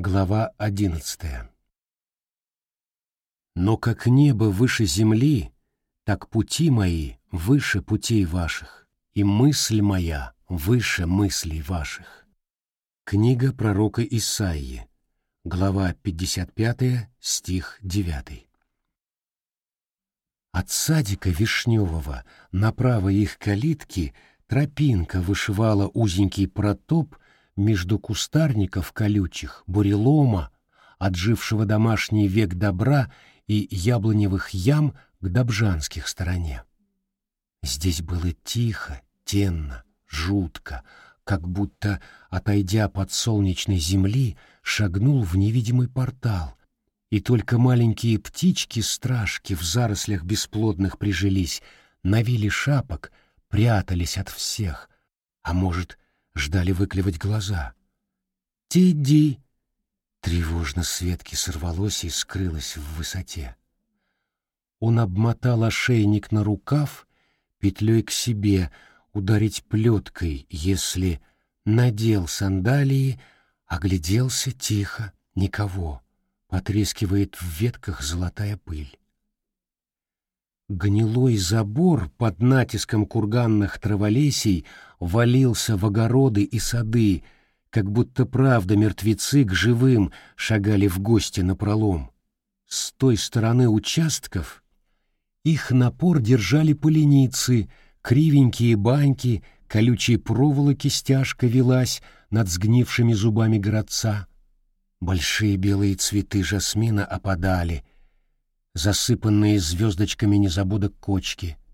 Глава одиннадцатая. Но как небо выше земли, так пути мои выше путей ваших, и мысль моя выше мыслей ваших. Книга пророка Исаии, глава 55, стих 9. От садика вишневого направо их калитки тропинка вышивала узенький протоп между кустарников колючих, бурелома, отжившего домашний век добра и яблоневых ям к Добжанских стороне. Здесь было тихо, тенно, жутко, как будто, отойдя под солнечной земли, шагнул в невидимый портал, и только маленькие птички-стражки в зарослях бесплодных прижились, навили шапок, прятались от всех, а может, ждали выклевать глаза. «Тиди!» Тревожно Светки сорвалось и скрылось в высоте. Он обмотал ошейник на рукав, петлей к себе, ударить плеткой, если надел сандалии, огляделся тихо, никого. Потрескивает в ветках золотая пыль. Гнилой забор под натиском курганных траволесей валился в огороды и сады, как будто правда мертвецы к живым шагали в гости на пролом. С той стороны участков их напор держали поленицы, кривенькие баньки, колючие проволоки стяжка велась над сгнившими зубами городца. Большие белые цветы жасмина опадали, засыпанные звездочками незабудок кочки —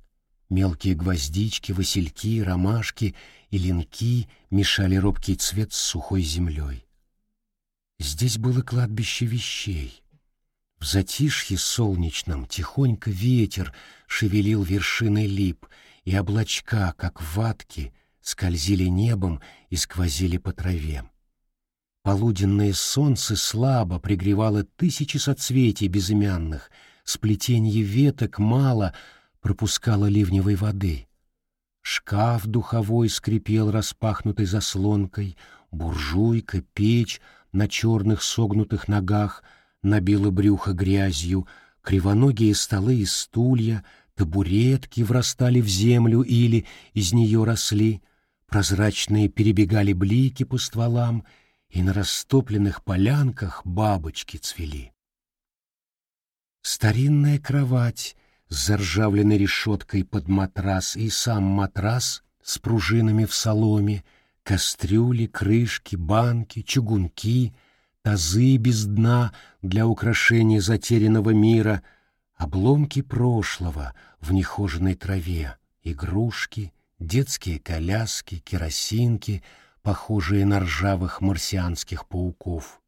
Мелкие гвоздички, васильки, ромашки и линки мешали робкий цвет с сухой землей. Здесь было кладбище вещей. В затишье солнечном тихонько ветер шевелил вершины лип, и облачка, как ватки, скользили небом и сквозили по траве. Полуденное солнце слабо пригревало тысячи соцветий безымянных, сплетенье веток мало — пропускала ливневой воды. Шкаф духовой скрипел распахнутой заслонкой, буржуйка, печь на черных согнутых ногах набила брюхо грязью, кривоногие столы и стулья, табуретки врастали в землю или из нее росли, прозрачные перебегали блики по стволам, и на растопленных полянках бабочки цвели. Старинная кровать с заржавленной решеткой под матрас и сам матрас с пружинами в соломе, кастрюли, крышки, банки, чугунки, тазы без дна для украшения затерянного мира, обломки прошлого в нехоженной траве, игрушки, детские коляски, керосинки, похожие на ржавых марсианских пауков.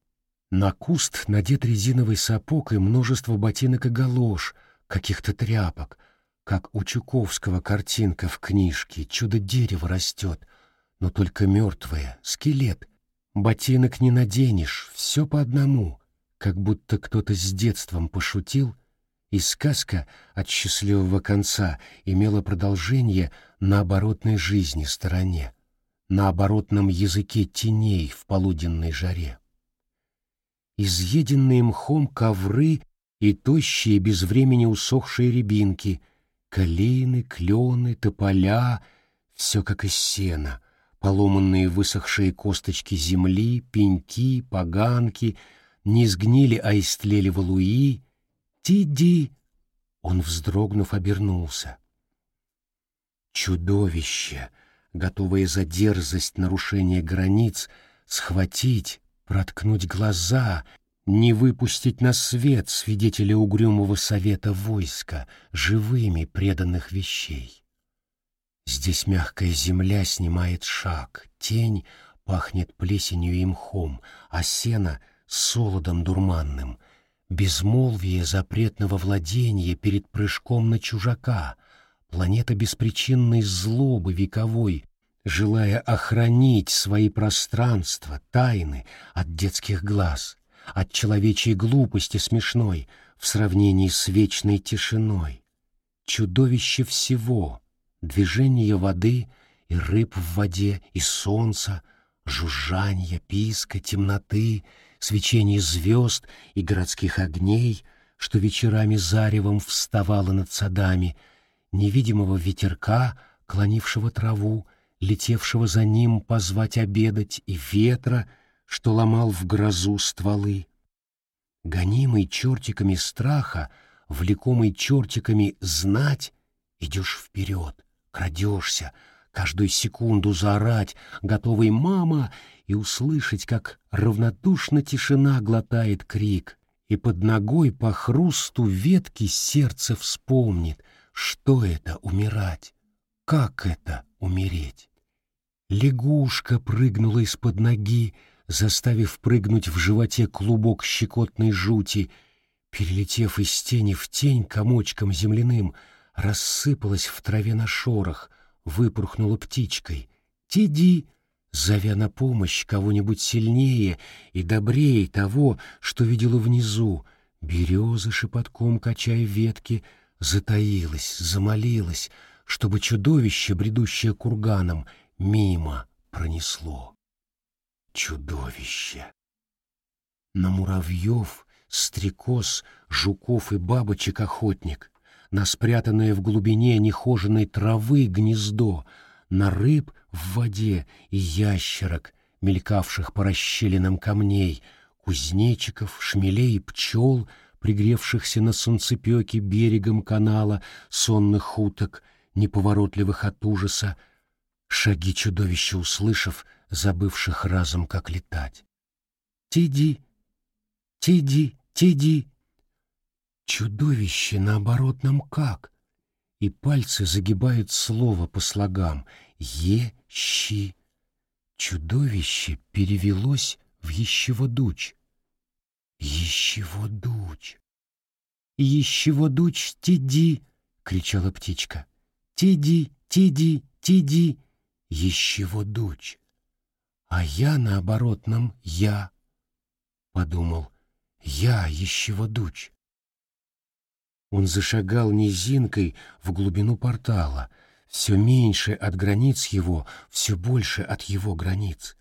На куст надет резиновый сапог и множество ботинок и галош — каких-то тряпок, как у Чуковского картинка в книжке «Чудо дерево растет», но только мертвое, скелет. Ботинок не наденешь, все по одному, как будто кто-то с детством пошутил, и сказка от счастливого конца имела продолжение на оборотной жизни стороне, на оборотном языке теней в полуденной жаре. Изъеденные мхом ковры и тощие без времени усохшие рябинки, калины, клены, тополя, все как из сена, поломанные высохшие косточки земли, пеньки, поганки, не сгнили, а истлели валуи. Тиди! Он, вздрогнув, обернулся. Чудовище, готовое за дерзость нарушения границ, схватить, проткнуть глаза — не выпустить на свет свидетеля угрюмого совета войска, живыми преданных вещей. Здесь мягкая земля снимает шаг, тень пахнет плесенью и мхом, а сено — солодом дурманным, безмолвие запретного владения перед прыжком на чужака, планета беспричинной злобы вековой, желая охранить свои пространства, тайны от детских глаз — от человечьей глупости смешной в сравнении с вечной тишиной. Чудовище всего — движение воды и рыб в воде, и солнца, жужжанья, писка, темноты, свечение звезд и городских огней, что вечерами заревом вставало над садами, невидимого ветерка, клонившего траву, летевшего за ним позвать обедать, и ветра, что ломал в грозу стволы. Гонимый чертиками страха, влекомый чертиками знать, идешь вперед, крадешься, каждую секунду заорать, готовый «мама!» и услышать, как равнодушно тишина глотает крик, и под ногой по хрусту ветки сердце вспомнит, что это умирать, как это умереть. Лягушка прыгнула из-под ноги, заставив прыгнуть в животе клубок щекотной жути, перелетев из тени в тень комочком земляным, рассыпалась в траве на шорох, выпорхнула птичкой. «Тиди!» зовя на помощь кого-нибудь сильнее и добрее того, что видела внизу, береза шепотком, качая ветки, затаилась, замолилась, чтобы чудовище, бредущее курганом, мимо пронесло. Чудовище! На муравьев, стрекоз, жуков и бабочек охотник, на спрятанное в глубине нехоженной травы гнездо, на рыб в воде и ящерок, мелькавших по расщелинам камней, кузнечиков, шмелей и пчел, пригревшихся на солнцепеке берегом канала, сонных уток, неповоротливых от ужаса, шаги чудовища услышав, забывших разом, как летать. «Тиди! Тиди! Тиди!» Чудовище на оборотном как? И пальцы загибают слово по слогам «е-щи». Чудовище перевелось в «ещеводуч». «Ещеводуч». «Ещеводуч, тиди!» — кричала птичка. «Тиди, тиди, тиди!» «Ещеводуч». А я на оборотном «я», — подумал, «я ещеводуч». Он зашагал низинкой в глубину портала, все меньше от границ его, все больше от его границ.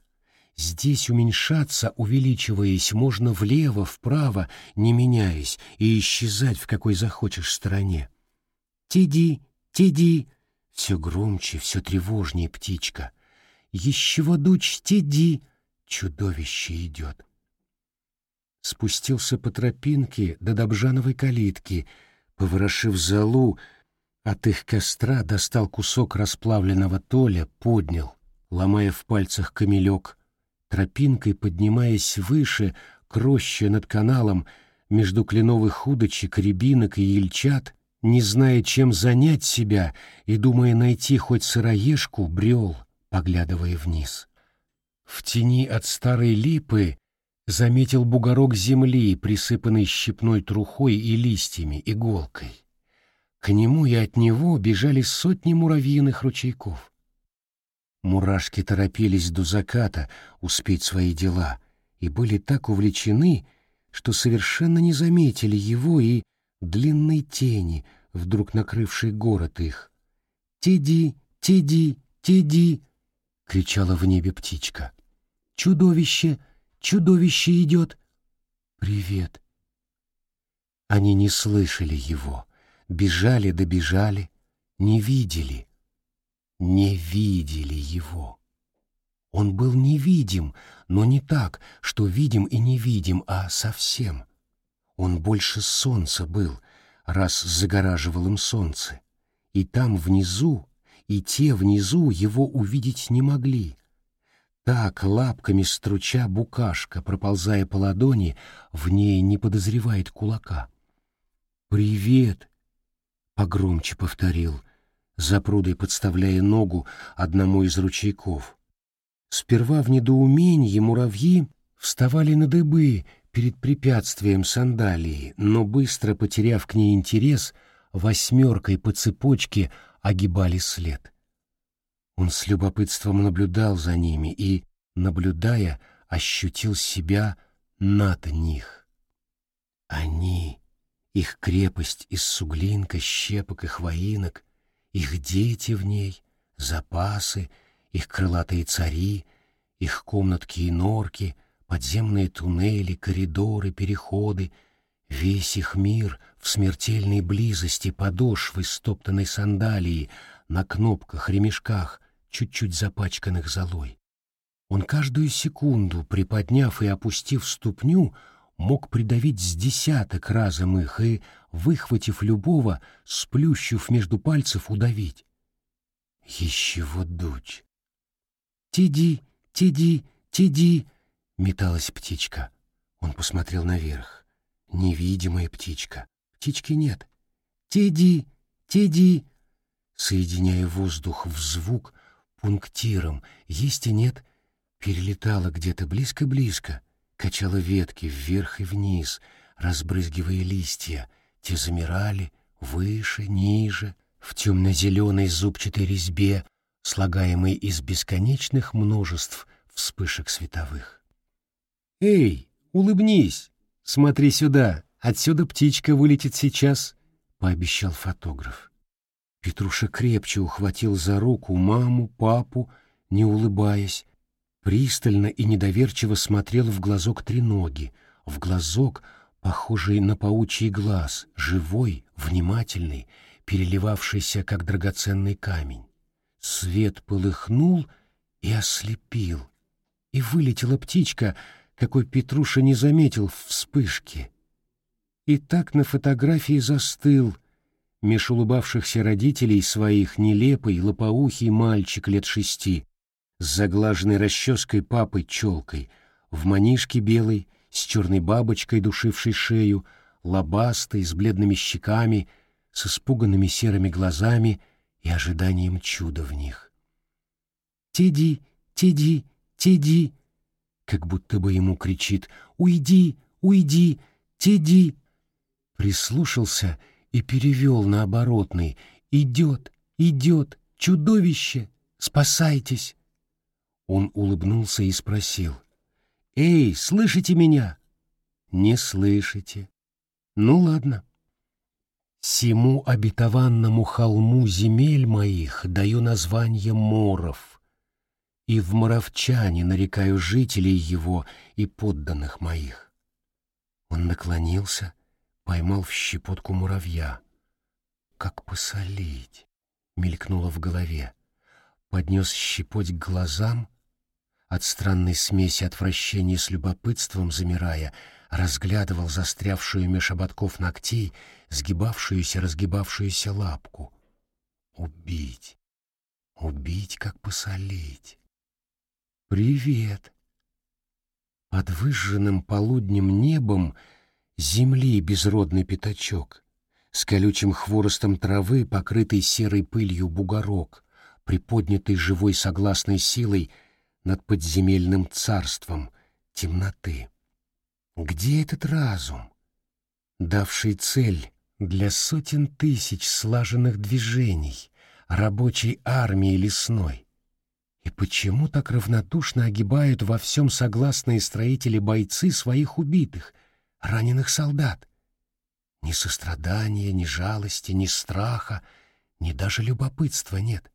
Здесь уменьшаться, увеличиваясь, можно влево, вправо, не меняясь, и исчезать в какой захочешь стороне. «Тиди, тиди!» Все громче, все тревожнее птичка. «Еще водуч, тиди!» Чудовище идет. Спустился по тропинке до Добжановой калитки — Поворошив залу, от их костра достал кусок расплавленного толя, поднял, ломая в пальцах камелек, тропинкой поднимаясь выше, к роще над каналом, между кленовых удочек, рябинок и ельчат, не зная, чем занять себя и думая найти хоть сыроежку, брел, поглядывая вниз. В тени от старой липы заметил бугорок земли, присыпанный щепной трухой и листьями, иголкой. К нему и от него бежали сотни муравьиных ручейков. Мурашки торопились до заката успеть свои дела и были так увлечены, что совершенно не заметили его и длинной тени, вдруг накрывшей город их. «Тиди, тиди, тиди!» — кричала в небе птичка. «Чудовище!» Чудовище идет. Привет. Они не слышали его, бежали добежали, не видели, не видели его. Он был невидим, но не так, что видим и не видим, а совсем. Он больше солнца был, раз загораживал им солнце. И там внизу, и те внизу его увидеть не могли. Так, лапками струча букашка, проползая по ладони, в ней не подозревает кулака. «Привет!» — погромче повторил, за прудой подставляя ногу одному из ручейков. Сперва в недоумении муравьи вставали на дыбы перед препятствием сандалии, но быстро потеряв к ней интерес, восьмеркой по цепочке огибали след. Он с любопытством наблюдал за ними и, наблюдая, ощутил себя над них. Они, их крепость из суглинка, щепок и хвоинок, их дети в ней, запасы, их крылатые цари, их комнатки и норки, подземные туннели, коридоры, переходы, весь их мир в смертельной близости подошвы стоптанной сандалии на кнопках, ремешках, чуть-чуть запачканных золой. Он каждую секунду, приподняв и опустив ступню, мог придавить с десяток разом их и, выхватив любого, сплющив между пальцев, удавить. Еще вот дуть. «Тиди, тиди, тиди!» — металась птичка. Он посмотрел наверх. Невидимая птичка. Птички нет. «Тиди, тиди!» Соединяя воздух в звук, пунктиром, есть и нет, перелетала где-то близко-близко, качала ветки вверх и вниз, разбрызгивая листья, те замирали выше, ниже, в темно-зеленой зубчатой резьбе, слагаемой из бесконечных множеств вспышек световых. «Эй, улыбнись! Смотри сюда! Отсюда птичка вылетит сейчас!» — пообещал фотограф. Петруша крепче ухватил за руку маму, папу, не улыбаясь, пристально и недоверчиво смотрел в глазок треноги, в глазок, похожий на паучий глаз, живой, внимательный, переливавшийся, как драгоценный камень. Свет полыхнул и ослепил, и вылетела птичка, какой Петруша не заметил в вспышке. И так на фотографии застыл, меж улыбавшихся родителей своих нелепый лопоухий мальчик лет шести, с заглаженной расческой папой-челкой, в манишке белой, с черной бабочкой, душившей шею, лобастой, с бледными щеками, с испуганными серыми глазами и ожиданием чуда в них. «Тиди, Тиди, Тиди!» Как будто бы ему кричит «Уйди, уйди, Тиди!» Прислушался и перевел на оборотный «Идет, идет, чудовище! Спасайтесь!» Он улыбнулся и спросил. «Эй, слышите меня?» «Не слышите». «Ну ладно». «Сему обетованному холму земель моих даю название Моров, и в Моровчане нарекаю жителей его и подданных моих». Он наклонился, поймал в щепотку муравья. «Как посолить?» — мелькнуло в голове. Поднес щепоть к глазам — от странной смеси отвращения с любопытством замирая, разглядывал застрявшую меж ободков ногтей, сгибавшуюся, разгибавшуюся лапку. Убить. Убить, как посолить. Привет. Под выжженным полуднем небом земли безродный пятачок, с колючим хворостом травы, покрытый серой пылью бугорок, приподнятый живой согласной силой — над подземельным царством темноты. Где этот разум, давший цель для сотен тысяч слаженных движений, рабочей армии лесной? И почему так равнодушно огибают во всем согласные строители-бойцы своих убитых, раненых солдат? Ни сострадания, ни жалости, ни страха, ни даже любопытства нет.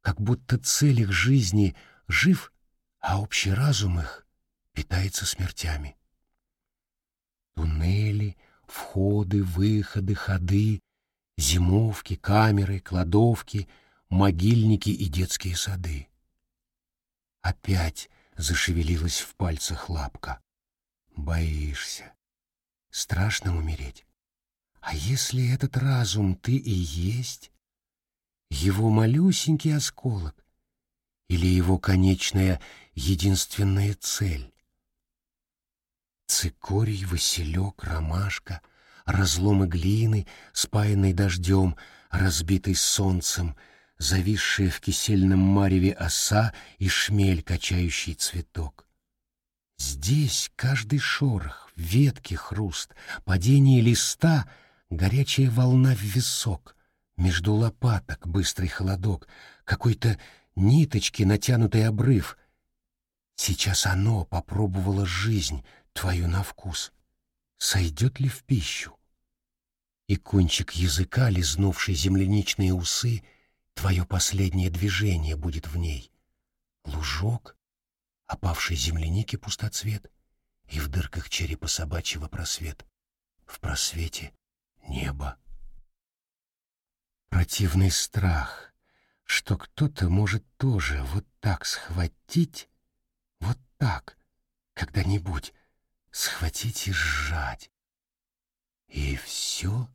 Как будто цель их жизни — жив, а общий разум их питается смертями. Туннели, входы, выходы, ходы, зимовки, камеры, кладовки, могильники и детские сады. Опять зашевелилась в пальцах лапка. Боишься. Страшно умереть. А если этот разум ты и есть? Его малюсенький осколок, или его конечная единственная цель. Цикорий, василек, ромашка, разломы глины, спаянной дождем, разбитой солнцем, зависшая в кисельном мареве оса и шмель, качающий цветок. Здесь каждый шорох, ветки хруст, падение листа, горячая волна в висок, между лопаток быстрый холодок, какой-то ниточки, натянутый обрыв. Сейчас оно попробовало жизнь твою на вкус. Сойдет ли в пищу? И кончик языка, лизнувший земляничные усы, твое последнее движение будет в ней. Лужок, опавшей земляники пустоцвет, и в дырках черепа собачьего просвет. В просвете небо. Противный страх, что кто-то может тоже вот так схватить, вот так, когда-нибудь схватить и сжать. И все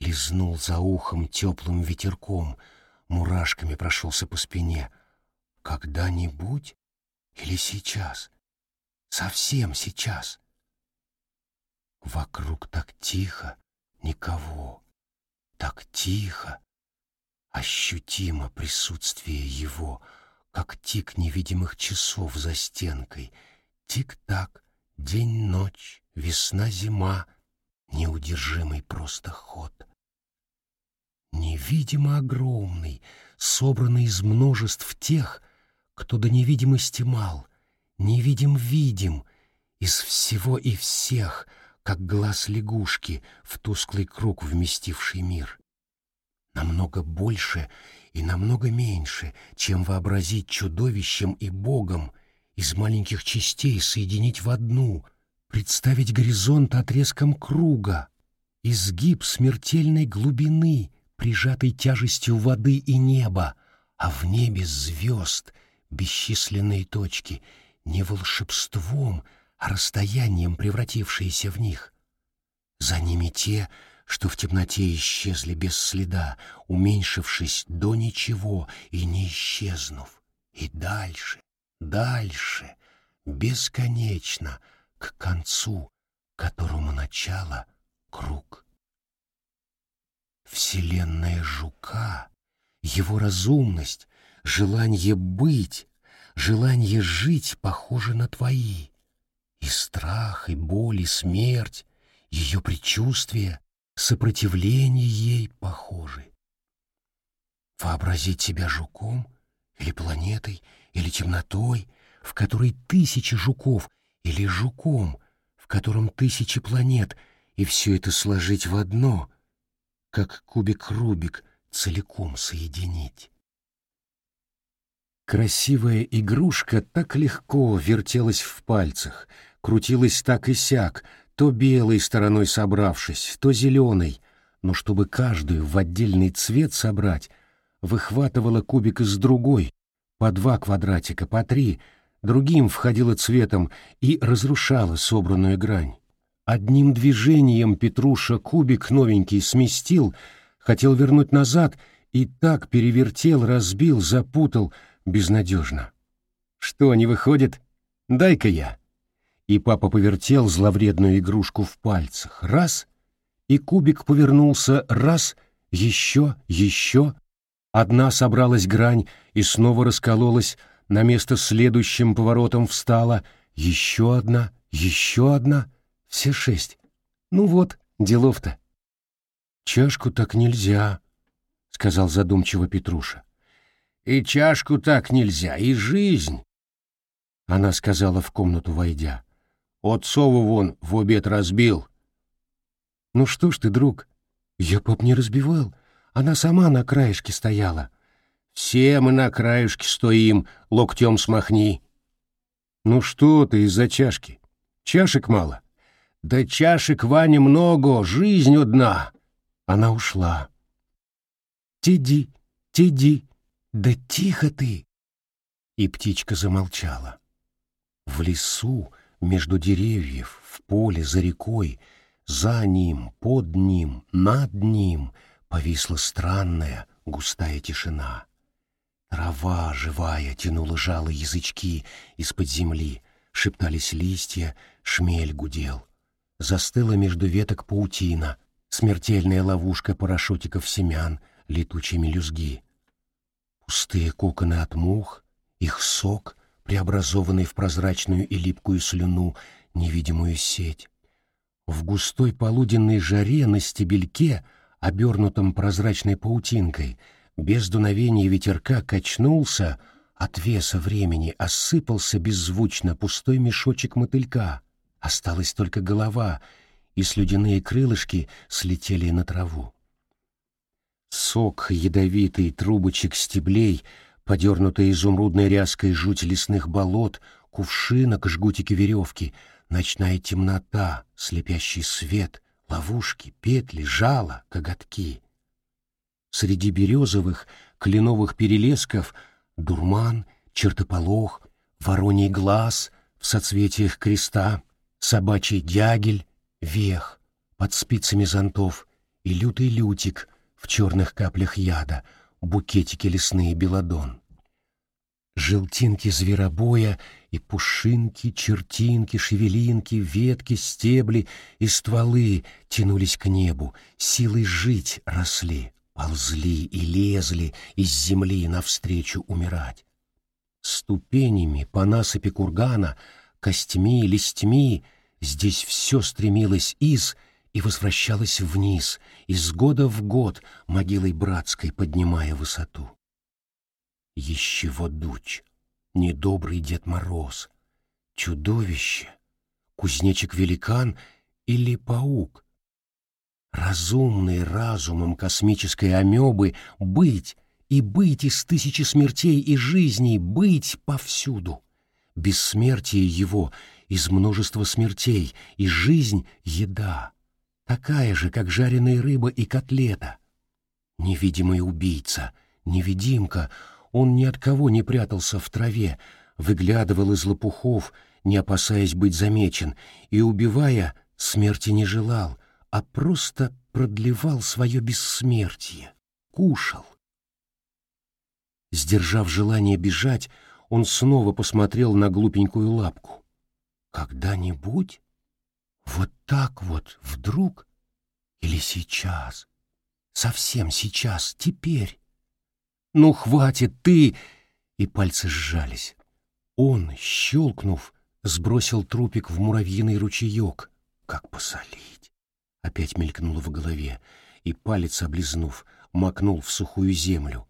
лизнул за ухом теплым ветерком, мурашками прошелся по спине. Когда-нибудь или сейчас? Совсем сейчас. Вокруг так тихо, никого. Так тихо, ощутимо присутствие его, как тик невидимых часов за стенкой. Тик-так, день-ночь, весна-зима, неудержимый просто ход. Невидимо огромный, собранный из множеств тех, кто до невидимости мал, невидим-видим, из всего и всех, как глаз лягушки в тусклый круг вместивший мир. Намного больше и намного меньше, чем вообразить чудовищем и богом, из маленьких частей соединить в одну, представить горизонт отрезком круга, изгиб смертельной глубины, прижатой тяжестью воды и неба, а в небе звезд — бесчисленные точки, не волшебством, а расстоянием превратившиеся в них. За ними те, что в темноте исчезли без следа, уменьшившись до ничего и не исчезнув. И дальше, дальше, бесконечно, к концу, которому начало — круг. Вселенная жука, его разумность, желание быть, желание жить похоже на твои. И страх, и боль, и смерть, ее предчувствие, сопротивление ей похожи. Вообразить себя жуком или планетой, или темнотой, в которой тысячи жуков, или жуком, в котором тысячи планет, и все это сложить в одно, как кубик-рубик целиком соединить. Красивая игрушка так легко вертелась в пальцах, крутилась так и сяк, то белой стороной собравшись, то зеленой, но чтобы каждую в отдельный цвет собрать, выхватывала кубик из другой, по два квадратика, по три, другим входила цветом и разрушала собранную грань. Одним движением Петруша кубик новенький сместил, хотел вернуть назад и так перевертел, разбил, запутал — безнадежно. «Что, не выходит? Дай-ка я». И папа повертел зловредную игрушку в пальцах. Раз, и кубик повернулся, раз, еще, еще. Одна собралась грань и снова раскололась, на место следующим поворотом встала. Еще одна, еще одна, все шесть. Ну вот, делов-то. «Чашку так нельзя», — сказал задумчиво Петруша. И чашку так нельзя, и жизнь. Она сказала в комнату, войдя. Отцову вон в обед разбил. Ну что ж ты, друг, я поп не разбивал. Она сама на краешке стояла. Все мы на краешке стоим, локтем смахни. Ну что ты из-за чашки? Чашек мало. Да чашек, Ваня, много, жизнь одна. Она ушла. Тиди, тиди, «Да тихо ты!» И птичка замолчала. В лесу, между деревьев, в поле, за рекой, за ним, под ним, над ним повисла странная густая тишина. Трава живая тянула жало язычки из-под земли, шептались листья, шмель гудел. Застыла между веток паутина, смертельная ловушка парашютиков семян, летучие мелюзги — Пустые коконы от мух, их сок, преобразованный в прозрачную и липкую слюну, невидимую сеть. В густой полуденной жаре на стебельке, обернутом прозрачной паутинкой, без дуновения ветерка качнулся, от веса времени осыпался беззвучно пустой мешочек мотылька. Осталась только голова, и слюдяные крылышки слетели на траву. Сок ядовитый трубочек стеблей подернутая изумрудной ряской жуть лесных болот, кувшинок, жгутики веревки, ночная темнота, слепящий свет, ловушки, петли, жало, коготки. Среди березовых, кленовых перелесков дурман, чертополох, вороний глаз в соцветиях креста, собачий дягель, вех под спицами зонтов и лютый лютик в черных каплях яда, букетики лесные белодон. Желтинки зверобоя и пушинки, чертинки, шевелинки, ветки, стебли и стволы тянулись к небу, силой жить росли, ползли и лезли из земли навстречу умирать. Ступенями по насыпи кургана, костьми, листьми здесь все стремилось из и возвращалось вниз, из года в год могилой братской поднимая высоту. Ещего дуч, недобрый Дед Мороз, чудовище, кузнечик-великан или паук. Разумный разумом космической амебы быть и быть из тысячи смертей и жизней, быть повсюду. Бессмертие его из множества смертей, и жизнь — еда, такая же, как жареная рыба и котлета. Невидимый убийца, невидимка, он ни от кого не прятался в траве, выглядывал из лопухов, не опасаясь быть замечен, и, убивая, смерти не желал, а просто продлевал свое бессмертие, кушал. Сдержав желание бежать, он снова посмотрел на глупенькую лапку. Когда-нибудь? Вот так вот, вдруг? Или сейчас? Совсем сейчас, теперь? Ну, хватит, ты! И пальцы сжались. Он, щелкнув, сбросил трупик в муравьиный ручеек. Как посолить? Опять мелькнуло в голове, и палец, облизнув, макнул в сухую землю.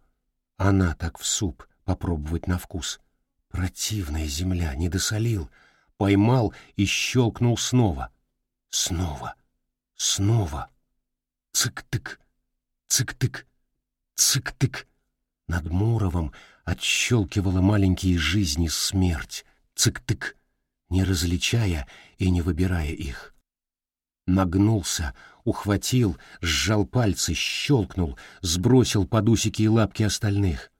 Она так в суп попробовать на вкус. Противная земля, не досолил. Поймал и щелкнул снова. Снова. Снова. Цик-тык. Цик-тык. Цик-тык. Над Муровым отщелкивала маленькие жизни смерть. Цик-тык. Не различая и не выбирая их. Нагнулся, ухватил, сжал пальцы, щелкнул, сбросил под усики и лапки остальных.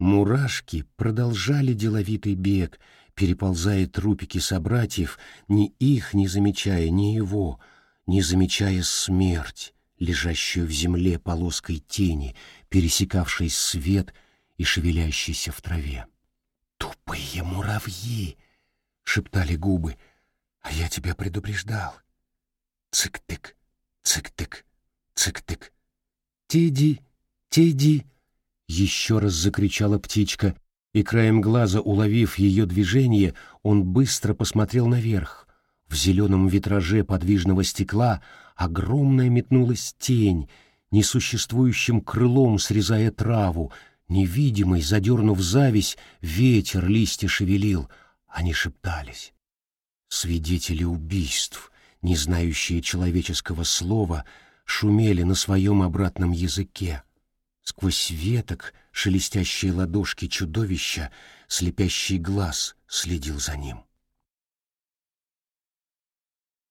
Мурашки продолжали деловитый бег, переползая трупики собратьев, ни их не замечая, ни его, не замечая смерть, лежащую в земле полоской тени, пересекавшей свет и шевелящейся в траве. «Тупые муравьи!» — шептали губы. «А я тебя предупреждал!» Цик-тык, цик-тык, цик-тык. «Теди, теди!» Еще раз закричала птичка, и краем глаза, уловив ее движение, он быстро посмотрел наверх. В зеленом витраже подвижного стекла огромная метнулась тень, несуществующим крылом срезая траву, невидимый, задернув зависть, ветер листья шевелил, они шептались. Свидетели убийств, не знающие человеческого слова, шумели на своем обратном языке. Сквозь веток, шелестящие ладошки чудовища, слепящий глаз следил за ним.